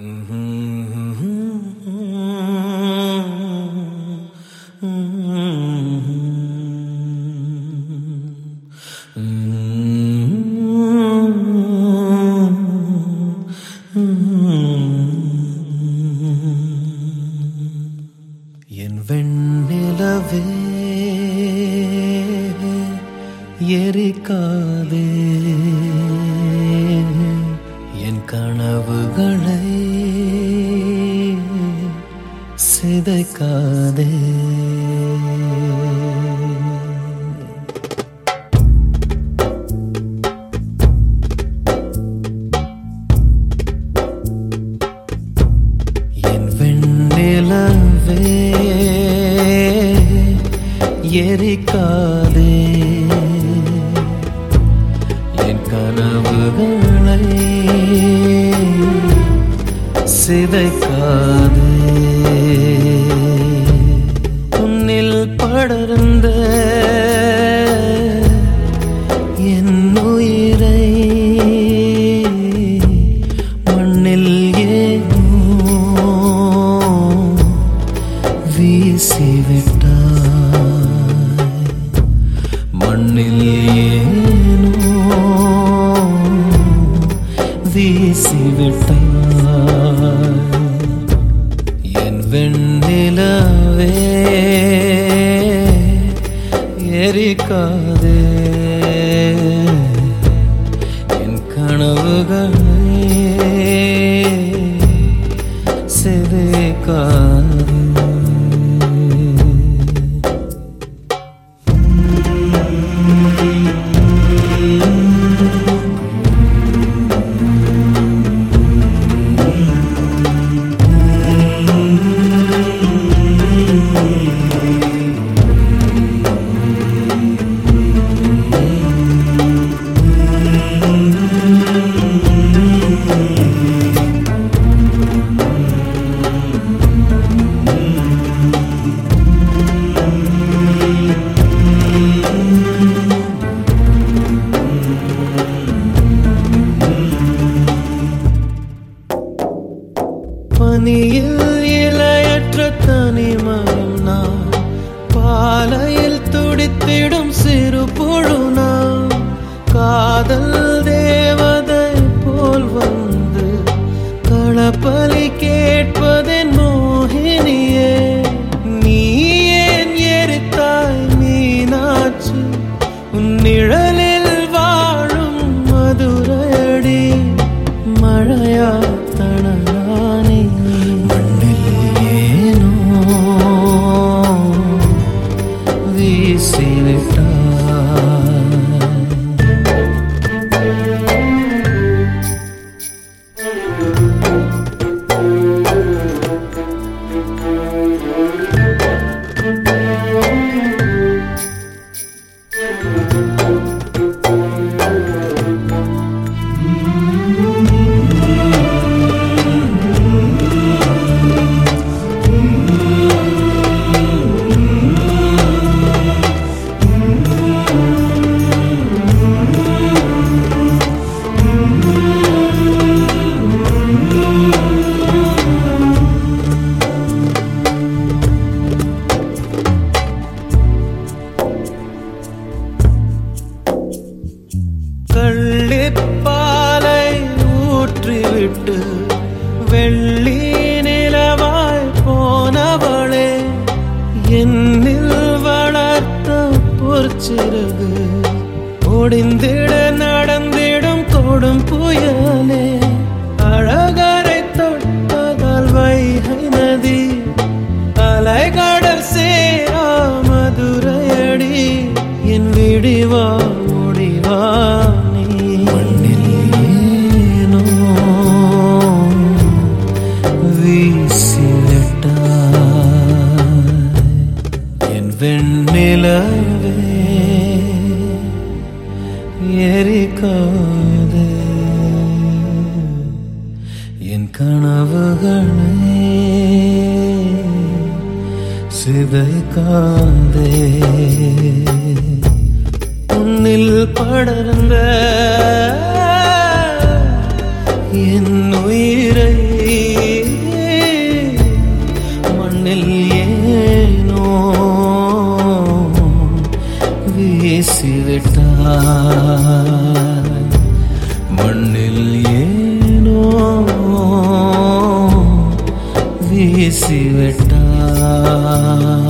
என் சிதைக்காதே எரிக்காதே மண்ணில் ஏனோ வீசிவிட்டாய் என் வெண்ணிலவே எரிக்காதே என் கனவுகள் பனியில் இலையற்ற தனிமயம் நாம். பாலையில் துடித்திடும் சிறு பொழு நாம். காதல் தேவதை போல் வந்து களப்பலி வெள்ளி நிலவாய் போனவளே என்னில் வளர்த்த பொற்சிறகு ஒடிந்திட சிதைக்காதே. உன்னில் படர்ந்த என் உயிரை மண்ணில் ஏனோ வீசிவிட்டாய். மண்ணில் ஏனோ வீசிவிட்டாய்